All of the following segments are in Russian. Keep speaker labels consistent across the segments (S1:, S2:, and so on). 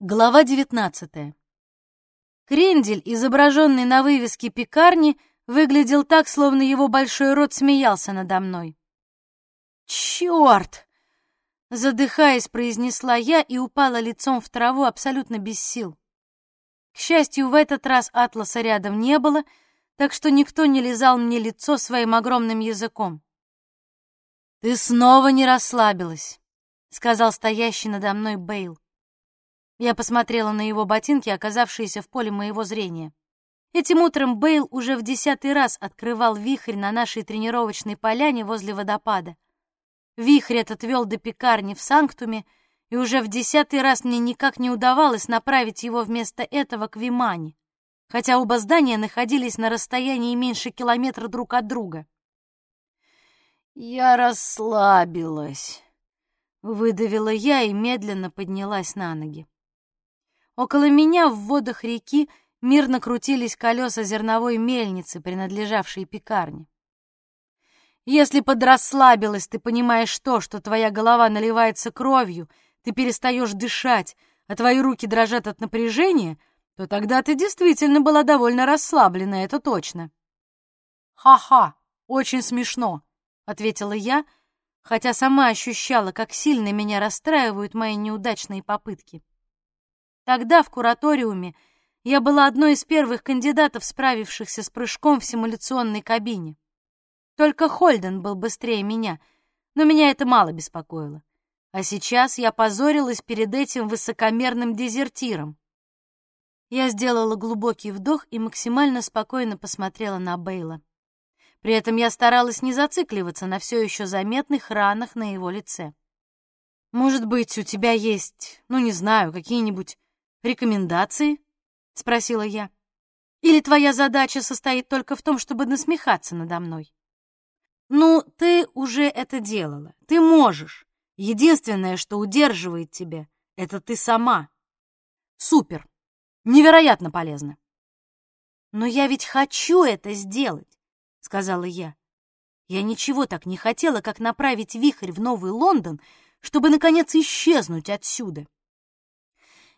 S1: Глава 19. Крендель, изображенный на вывеске пекарни, выглядел так, словно его большой рот смеялся надо мной. «Черт!» — задыхаясь, произнесла я и упала лицом в траву абсолютно без сил. К счастью, в этот раз атласа рядом не было, так что никто не лизал мне лицо своим огромным языком. «Ты снова не расслабилась», — сказал стоящий надо мной Бейл. Я посмотрела на его ботинки, оказавшиеся в поле моего зрения. Этим утром Бейл уже в десятый раз открывал вихрь на нашей тренировочной поляне возле водопада. Вихрь этот вел до пекарни в Санктуме, и уже в десятый раз мне никак не удавалось направить его вместо этого к Вимане, хотя оба здания находились на расстоянии меньше километра друг от друга. «Я расслабилась», — выдавила я и медленно поднялась на ноги. Около меня в водах реки мирно крутились колеса зерновой мельницы, принадлежавшей пекарне. Если подрасслабилась, ты понимаешь то, что твоя голова наливается кровью, ты перестаешь дышать, а твои руки дрожат от напряжения, то тогда ты действительно была довольно расслаблена, это точно. «Ха-ха, очень смешно», — ответила я, хотя сама ощущала, как сильно меня расстраивают мои неудачные попытки. Тогда в кураториуме я была одной из первых кандидатов, справившихся с прыжком в симуляционной кабине. Только Хольден был быстрее меня, но меня это мало беспокоило. А сейчас я позорилась перед этим высокомерным дезертиром. Я сделала глубокий вдох и максимально спокойно посмотрела на Бейла. При этом я старалась не зацикливаться на все еще заметных ранах на его лице. «Может быть, у тебя есть, ну, не знаю, какие-нибудь рекомендации?» — спросила я. «Или твоя задача состоит только в том, чтобы насмехаться надо мной?» «Ну, ты уже это делала. Ты можешь. Единственное, что удерживает тебя, это ты сама. Супер. Невероятно полезно». «Но я ведь хочу это сделать», — сказала я. Я ничего так не хотела, как направить вихрь в Новый Лондон, чтобы, наконец, исчезнуть отсюда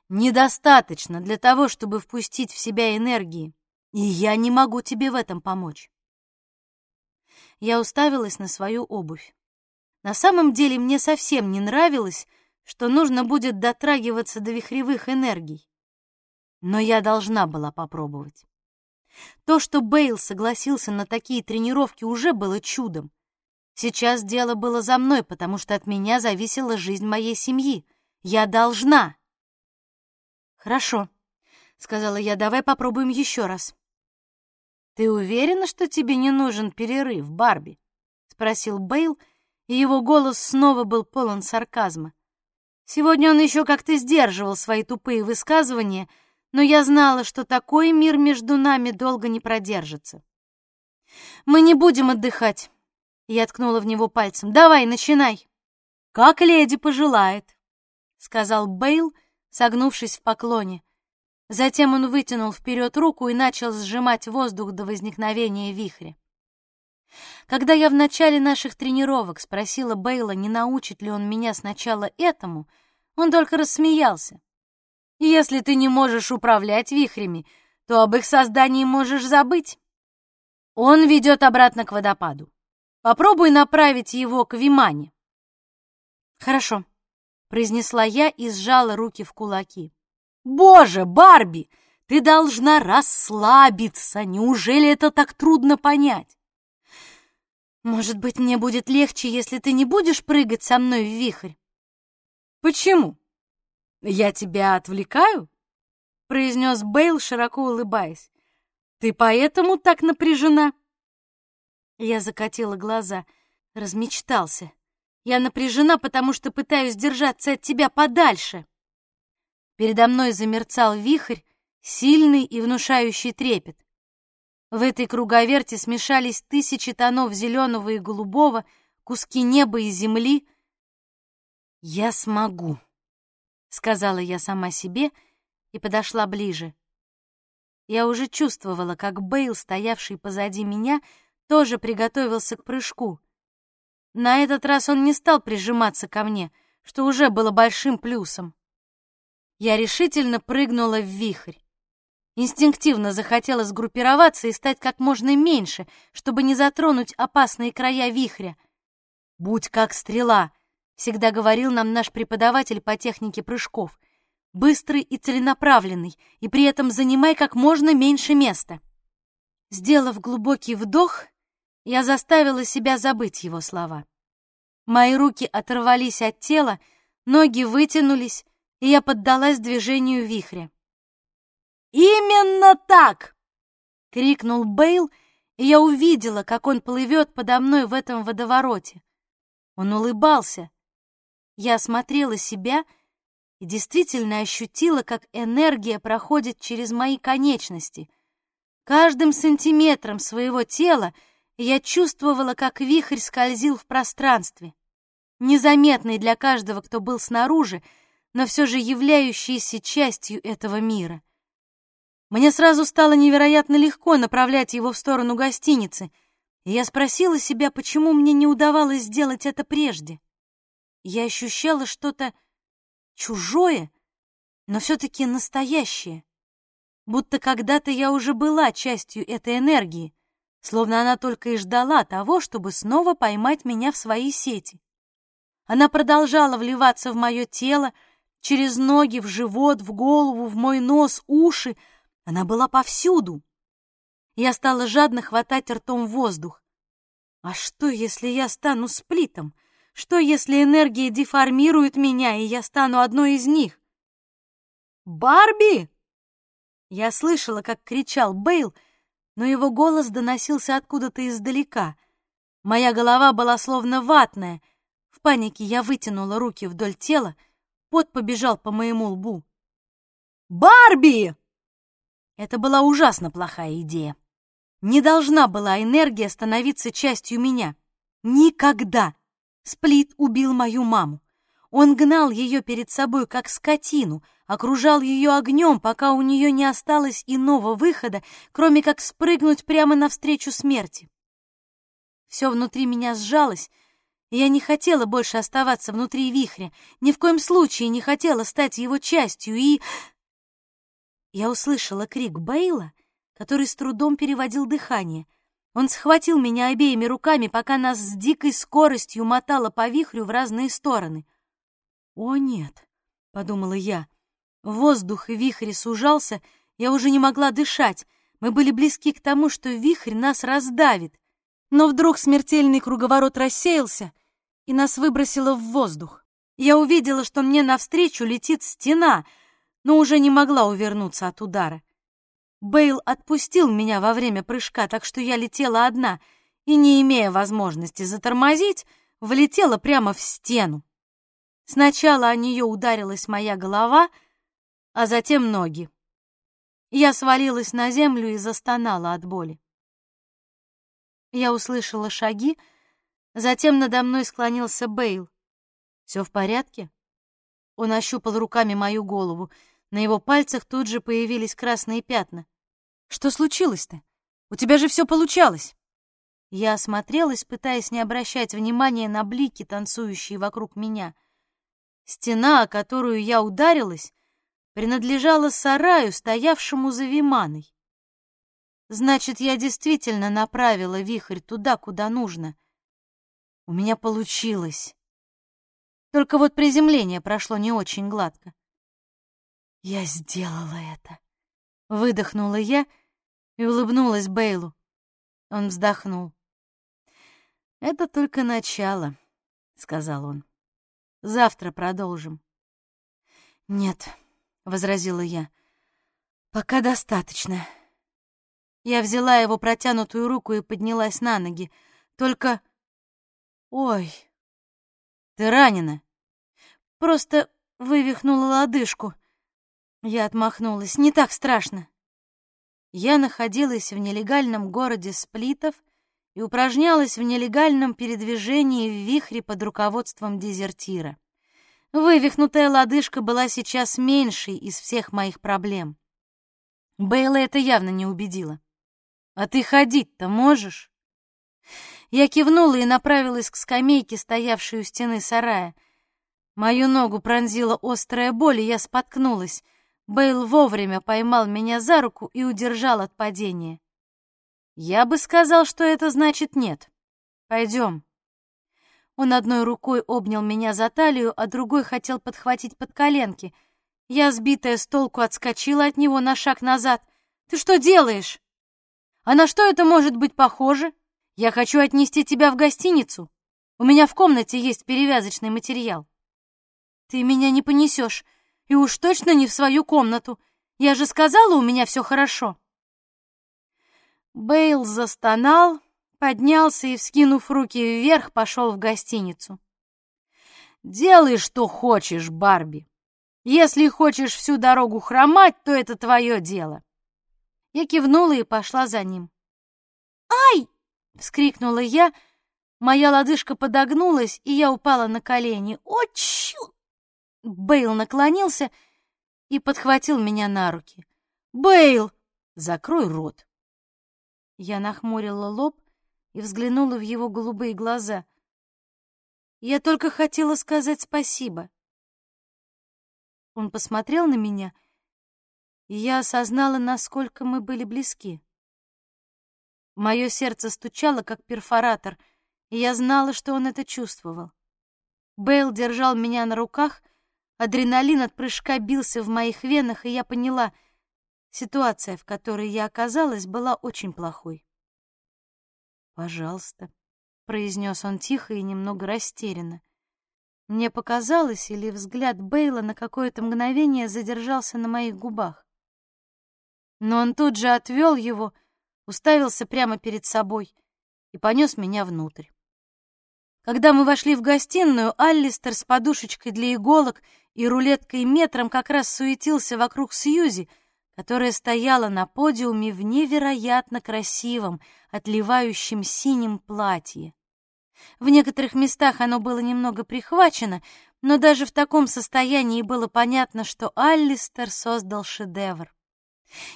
S1: недостаточно для того, чтобы впустить в себя энергии, и я не могу тебе в этом помочь. Я уставилась на свою обувь. На самом деле мне совсем не нравилось, что нужно будет дотрагиваться до вихревых энергий. Но я должна была попробовать. То, что Бейл согласился на такие тренировки, уже было чудом. Сейчас дело было за мной, потому что от меня зависела жизнь моей семьи. Я должна, «Хорошо», — сказала я, — «давай попробуем еще раз». «Ты уверена, что тебе не нужен перерыв, Барби?» — спросил Бейл, и его голос снова был полон сарказма. Сегодня он еще как-то сдерживал свои тупые высказывания, но я знала, что такой мир между нами долго не продержится. «Мы не будем отдыхать», — я ткнула в него пальцем. «Давай, начинай». «Как леди пожелает», — сказал Бейл, — согнувшись в поклоне. Затем он вытянул вперед руку и начал сжимать воздух до возникновения вихря. Когда я в начале наших тренировок спросила Бейла, не научит ли он меня сначала этому, он только рассмеялся. «Если ты не можешь управлять вихрями, то об их создании можешь забыть. Он ведет обратно к водопаду. Попробуй направить его к Вимане». «Хорошо», произнесла я и сжала руки в кулаки. Боже, Барби, ты должна расслабиться. Неужели это так трудно понять? Может быть, мне будет легче, если ты не будешь прыгать со мной в вихрь? Почему? Я тебя отвлекаю? произнес Бейл, широко улыбаясь. Ты поэтому так напряжена? Я закатила глаза, размечтался. Я напряжена, потому что пытаюсь держаться от тебя подальше. Передо мной замерцал вихрь, сильный и внушающий трепет. В этой круговерте смешались тысячи тонов зеленого и голубого, куски неба и земли. «Я смогу», — сказала я сама себе и подошла ближе. Я уже чувствовала, как Бейл, стоявший позади меня, тоже приготовился к прыжку. На этот раз он не стал прижиматься ко мне, что уже было большим плюсом. Я решительно прыгнула в вихрь. Инстинктивно захотела сгруппироваться и стать как можно меньше, чтобы не затронуть опасные края вихря. «Будь как стрела», — всегда говорил нам наш преподаватель по технике прыжков. «Быстрый и целенаправленный, и при этом занимай как можно меньше места». Сделав глубокий вдох, я заставила себя забыть его слова. Мои руки оторвались от тела, ноги вытянулись, и я поддалась движению вихря. «Именно так!» — крикнул Бейл, и я увидела, как он плывет подо мной в этом водовороте. Он улыбался. Я осмотрела себя и действительно ощутила, как энергия проходит через мои конечности. Каждым сантиметром своего тела я чувствовала, как вихрь скользил в пространстве, незаметный для каждого, кто был снаружи, но все же являющийся частью этого мира. Мне сразу стало невероятно легко направлять его в сторону гостиницы, и я спросила себя, почему мне не удавалось сделать это прежде. Я ощущала что-то чужое, но все-таки настоящее. Будто когда-то я уже была частью этой энергии, словно она только и ждала того, чтобы снова поймать меня в свои сети. Она продолжала вливаться в мое тело, через ноги, в живот, в голову, в мой нос, уши, она была повсюду. Я стала жадно хватать ртом воздух. А что, если я стану сплитом? Что, если энергия деформирует меня, и я стану одной из них? «Барби!» Я слышала, как кричал Бейл, но его голос доносился откуда-то издалека. Моя голова была словно ватная. В панике я вытянула руки вдоль тела, пот побежал по моему лбу. «Барби!» Это была ужасно плохая идея. Не должна была энергия становиться частью меня. Никогда. Сплит убил мою маму. Он гнал ее перед собой, как скотину, окружал ее огнем, пока у нее не осталось иного выхода, кроме как спрыгнуть прямо навстречу смерти. Все внутри меня сжалось, и я не хотела больше оставаться внутри вихря, ни в коем случае не хотела стать его частью, и я услышала крик Бейла, который с трудом переводил дыхание. Он схватил меня обеими руками, пока нас с дикой скоростью мотало по вихрю в разные стороны. «О, нет!» — подумала я. Воздух и вихрь сужался, я уже не могла дышать. Мы были близки к тому, что вихрь нас раздавит. Но вдруг смертельный круговорот рассеялся, и нас выбросило в воздух. Я увидела, что мне навстречу летит стена — но уже не могла увернуться от удара. Бейл отпустил меня во время прыжка, так что я летела одна и, не имея возможности затормозить, влетела прямо в стену. Сначала о нее ударилась моя голова, а затем ноги. Я свалилась на землю и застонала от боли. Я услышала шаги, затем надо мной склонился Бейл. «Все в порядке?» Он ощупал руками мою голову. На его пальцах тут же появились красные пятна. «Что случилось-то? У тебя же все получалось!» Я осмотрелась, пытаясь не обращать внимания на блики, танцующие вокруг меня. Стена, о которую я ударилась, принадлежала сараю, стоявшему за Виманой. Значит, я действительно направила вихрь туда, куда нужно. У меня получилось. Только вот приземление прошло не очень гладко. Я сделала это. Выдохнула я и улыбнулась Бейлу. Он вздохнул. Это только начало, сказал он. Завтра продолжим. Нет, возразила я. Пока достаточно. Я взяла его протянутую руку и поднялась на ноги. Только Ой. Ты ранена. Просто вывихнула лодыжку. Я отмахнулась. Не так страшно. Я находилась в нелегальном городе Сплитов и упражнялась в нелегальном передвижении в вихре под руководством дезертира. Вывихнутая лодыжка была сейчас меньшей из всех моих проблем. Бейла это явно не убедило. «А ты ходить-то можешь?» Я кивнула и направилась к скамейке, стоявшей у стены сарая. Мою ногу пронзила острая боль, и я споткнулась. Бейл вовремя поймал меня за руку и удержал от падения. Я бы сказал, что это значит нет. Пойдем. Он одной рукой обнял меня за талию, а другой хотел подхватить под коленки. Я, сбитая с толку, отскочила от него на шаг назад. «Ты что делаешь?» «А на что это может быть похоже? Я хочу отнести тебя в гостиницу. У меня в комнате есть перевязочный материал». «Ты меня не понесешь, и уж точно не в свою комнату. Я же сказала, у меня все хорошо». Бейл застонал, поднялся и, вскинув руки вверх, пошел в гостиницу. «Делай, что хочешь, Барби. Если хочешь всю дорогу хромать, то это твое дело». Я кивнула и пошла за ним. «Ай!» — вскрикнула я. Моя лодыжка подогнулась, и я упала на колени. «О, чу!» Бейл наклонился и подхватил меня на руки. «Бейл!» «Закрой рот!» Я нахмурила лоб и взглянула в его голубые глаза. Я только хотела сказать спасибо. Он посмотрел на меня, и я осознала, насколько мы были близки. Мое сердце стучало, как перфоратор, и я знала, что он это чувствовал. Бейл держал меня на руках, адреналин от прыжка бился в моих венах, и я поняла — Ситуация, в которой я оказалась, была очень плохой. «Пожалуйста», — произнес он тихо и немного растерянно. Мне показалось, или взгляд Бейла на какое-то мгновение задержался на моих губах. Но он тут же отвел его, уставился прямо перед собой и понес меня внутрь. Когда мы вошли в гостиную, Аллистер с подушечкой для иголок и рулеткой метром как раз суетился вокруг Сьюзи, которая стояла на подиуме в невероятно красивом, отливающем синим платье. В некоторых местах оно было немного прихвачено, но даже в таком состоянии было понятно, что Аллистер создал шедевр.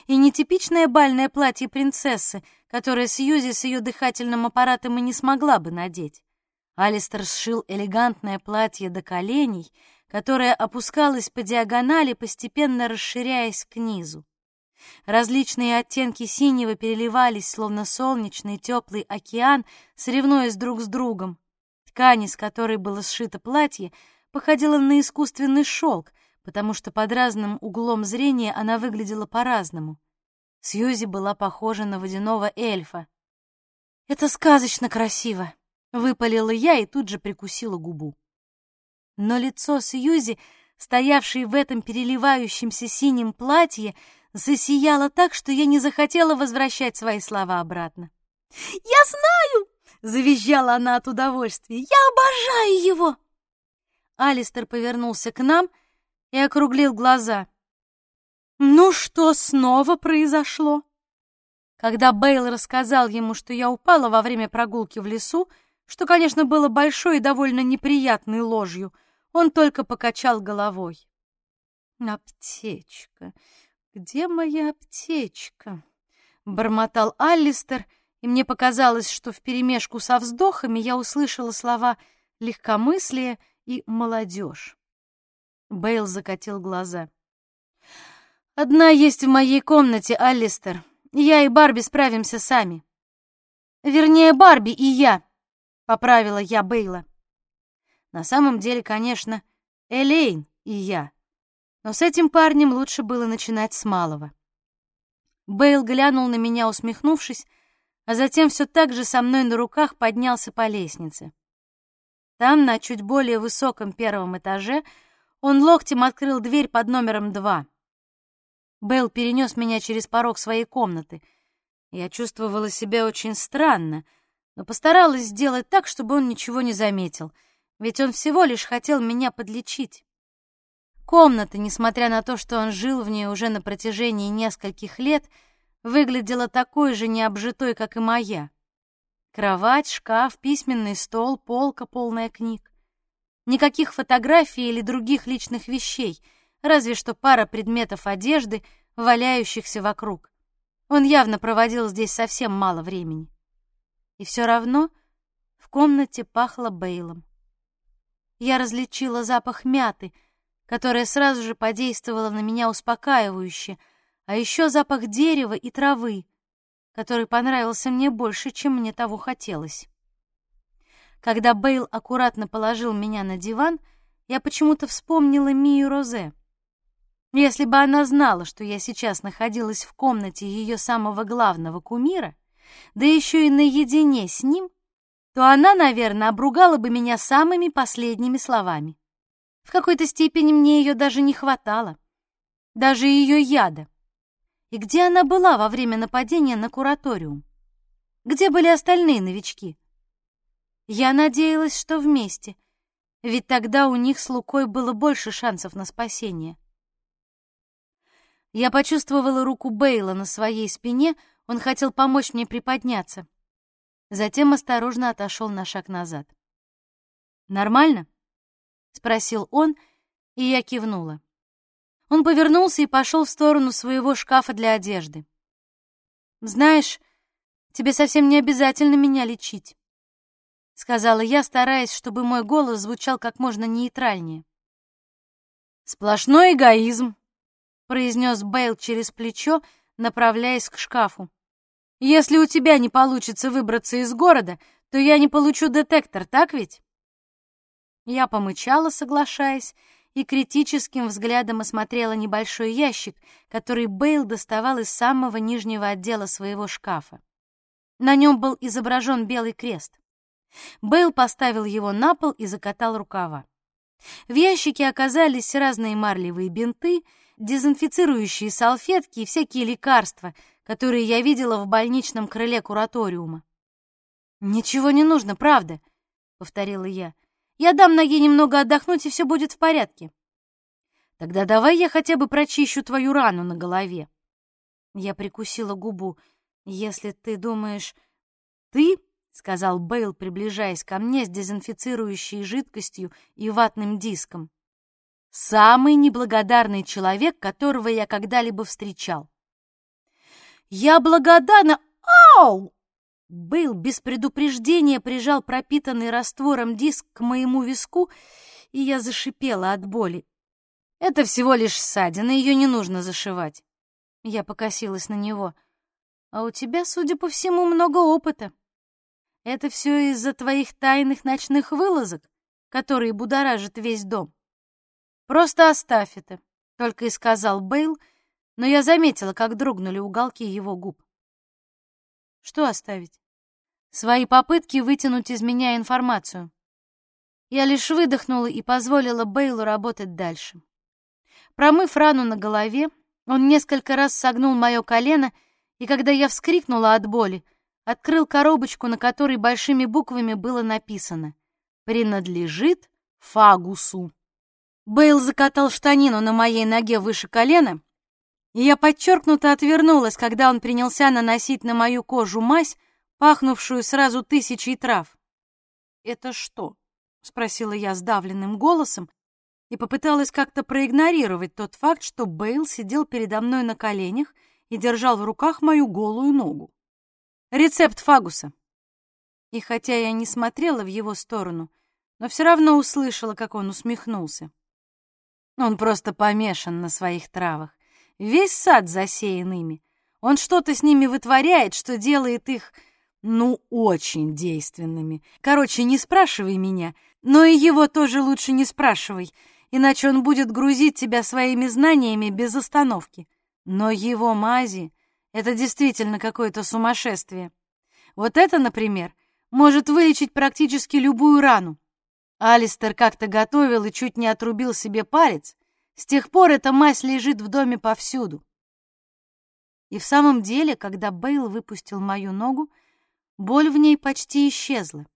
S1: И нетипичное бальное платье принцессы, которое Сьюзи с ее дыхательным аппаратом и не смогла бы надеть. Алистер сшил элегантное платье до коленей, которое опускалось по диагонали, постепенно расширяясь к низу. Различные оттенки синего переливались, словно солнечный теплый океан, соревнуясь друг с другом. Ткань, из которой было сшито платье, походила на искусственный шелк, потому что под разным углом зрения она выглядела по-разному. Сьюзи была похожа на водяного эльфа. «Это сказочно красиво!» — выпалила я и тут же прикусила губу. Но лицо Сьюзи, стоявшей в этом переливающемся синем платье, засияла так, что я не захотела возвращать свои слова обратно. «Я знаю!» — завизжала она от удовольствия. «Я обожаю его!» Алистер повернулся к нам и округлил глаза. «Ну что снова произошло?» Когда Бейл рассказал ему, что я упала во время прогулки в лесу, что, конечно, было большой и довольно неприятной ложью, он только покачал головой. «Аптечка, «Где моя аптечка?» — бормотал Аллистер, и мне показалось, что вперемешку со вздохами я услышала слова «легкомыслие» и «молодежь». Бейл закатил глаза. «Одна есть в моей комнате, Аллистер. Я и Барби справимся сами». «Вернее, Барби и я», — поправила я Бейла. На самом деле, конечно, Элейн и я. Но с этим парнем лучше было начинать с малого. Бейл глянул на меня, усмехнувшись, а затем все так же со мной на руках поднялся по лестнице. Там, на чуть более высоком первом этаже, он локтем открыл дверь под номером два. Бейл перенес меня через порог своей комнаты. Я чувствовала себя очень странно, но постаралась сделать так, чтобы он ничего не заметил, ведь он всего лишь хотел меня подлечить. Комната, несмотря на то, что он жил в ней уже на протяжении нескольких лет, выглядела такой же необжитой, как и моя. Кровать, шкаф, письменный стол, полка, полная книг. Никаких фотографий или других личных вещей, разве что пара предметов одежды, валяющихся вокруг. Он явно проводил здесь совсем мало времени. И все равно в комнате пахло Бейлом. я различила запах мяты, которая сразу же подействовала на меня успокаивающе, а еще запах дерева и травы, который понравился мне больше, чем мне того хотелось. Когда Бейл аккуратно положил меня на диван, я почему-то вспомнила Мию Розе. Если бы она знала, что я сейчас находилась в комнате ее самого главного кумира, да еще и наедине с ним, то она, наверное, обругала бы меня самыми последними словами. В какой-то степени мне ее даже не хватало, даже ее яда. И где она была во время нападения на кураториум? Где были остальные новички? Я надеялась, что вместе, ведь тогда у них с Лукой было больше шансов на спасение. Я почувствовала руку Бейла на своей спине, он хотел помочь мне приподняться. Затем осторожно отошел на шаг назад. «Нормально?» — спросил он, и я кивнула. Он повернулся и пошел в сторону своего шкафа для одежды. «Знаешь, тебе совсем не обязательно меня лечить», — сказала я, стараясь, чтобы мой голос звучал как можно нейтральнее. «Сплошной эгоизм», — произнес Бейл через плечо, направляясь к шкафу. «Если у тебя не получится выбраться из города, то я не получу детектор, так ведь?» Я помычала, соглашаясь, и критическим взглядом осмотрела небольшой ящик, который Бейл доставал из самого нижнего отдела своего шкафа. На нем был изображен белый крест. Бейл поставил его на пол и закатал рукава. В ящике оказались разные марлевые бинты, дезинфицирующие салфетки и всякие лекарства, которые я видела в больничном крыле кураториума. «Ничего не нужно, правда», — повторила я. Я дам ноге немного отдохнуть, и все будет в порядке. Тогда давай я хотя бы прочищу твою рану на голове. Я прикусила губу. Если ты думаешь... Ты, — сказал Бейл, приближаясь ко мне с дезинфицирующей жидкостью и ватным диском, — самый неблагодарный человек, которого я когда-либо встречал. Я благодарна... Ау! Бейл без предупреждения прижал пропитанный раствором диск к моему виску, и я зашипела от боли. «Это всего лишь ссадина, ее не нужно зашивать». Я покосилась на него. «А у тебя, судя по всему, много опыта. Это все из-за твоих тайных ночных вылазок, которые будоражат весь дом. Просто оставь это», — только и сказал Бейл, но я заметила, как дрогнули уголки его губ. «Что оставить?» Свои попытки вытянуть из меня информацию. Я лишь выдохнула и позволила Бейлу работать дальше. Промыв рану на голове, он несколько раз согнул мое колено, и когда я вскрикнула от боли, открыл коробочку, на которой большими буквами было написано «Принадлежит Фагусу». Бейл закатал штанину на моей ноге выше колена, и я подчеркнуто отвернулась, когда он принялся наносить на мою кожу мазь, пахнувшую сразу тысячей трав. «Это что?» — спросила я сдавленным голосом и попыталась как-то проигнорировать тот факт, что Бейл сидел передо мной на коленях и держал в руках мою голую ногу. «Рецепт фагуса». И хотя я не смотрела в его сторону, но все равно услышала, как он усмехнулся. Он просто помешан на своих травах. Весь сад засеян ими. Он что-то с ними вытворяет, что делает их ну, очень действенными. Короче, не спрашивай меня, но и его тоже лучше не спрашивай, иначе он будет грузить тебя своими знаниями без остановки. Но его мази — это действительно какое-то сумасшествие. Вот это, например, может вылечить практически любую рану. Алистер как-то готовил и чуть не отрубил себе палец. С тех пор эта мазь лежит в доме повсюду. И в самом деле, когда Бейл выпустил мою ногу, Боль в ней почти исчезла.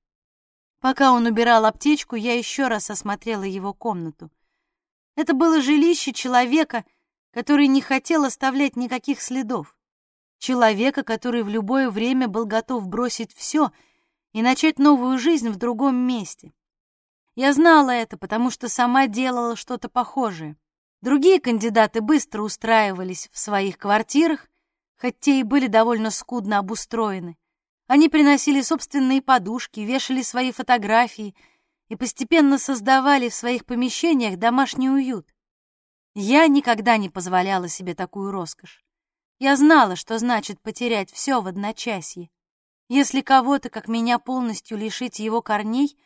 S1: Пока он убирал аптечку, я еще раз осмотрела его комнату. Это было жилище человека, который не хотел оставлять никаких следов. Человека, который в любое время был готов бросить все и начать новую жизнь в другом месте. Я знала это, потому что сама делала что-то похожее. Другие кандидаты быстро устраивались в своих квартирах, хоть те и были довольно скудно обустроены. Они приносили собственные подушки, вешали свои фотографии и постепенно создавали в своих помещениях домашний уют. Я никогда не позволяла себе такую роскошь. Я знала, что значит потерять все в одночасье. Если кого-то, как меня, полностью лишить его корней,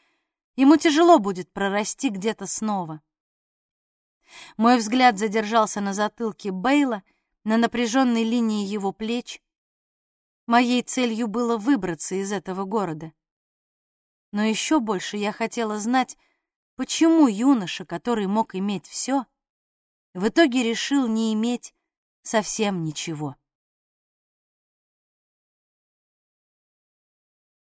S1: ему тяжело будет прорасти где-то снова. Мой взгляд задержался на затылке Бейла, на напряженной линии его плеч. Моей целью было выбраться из этого города. Но еще больше я хотела знать, почему юноша, который мог иметь все, в итоге решил не иметь совсем ничего.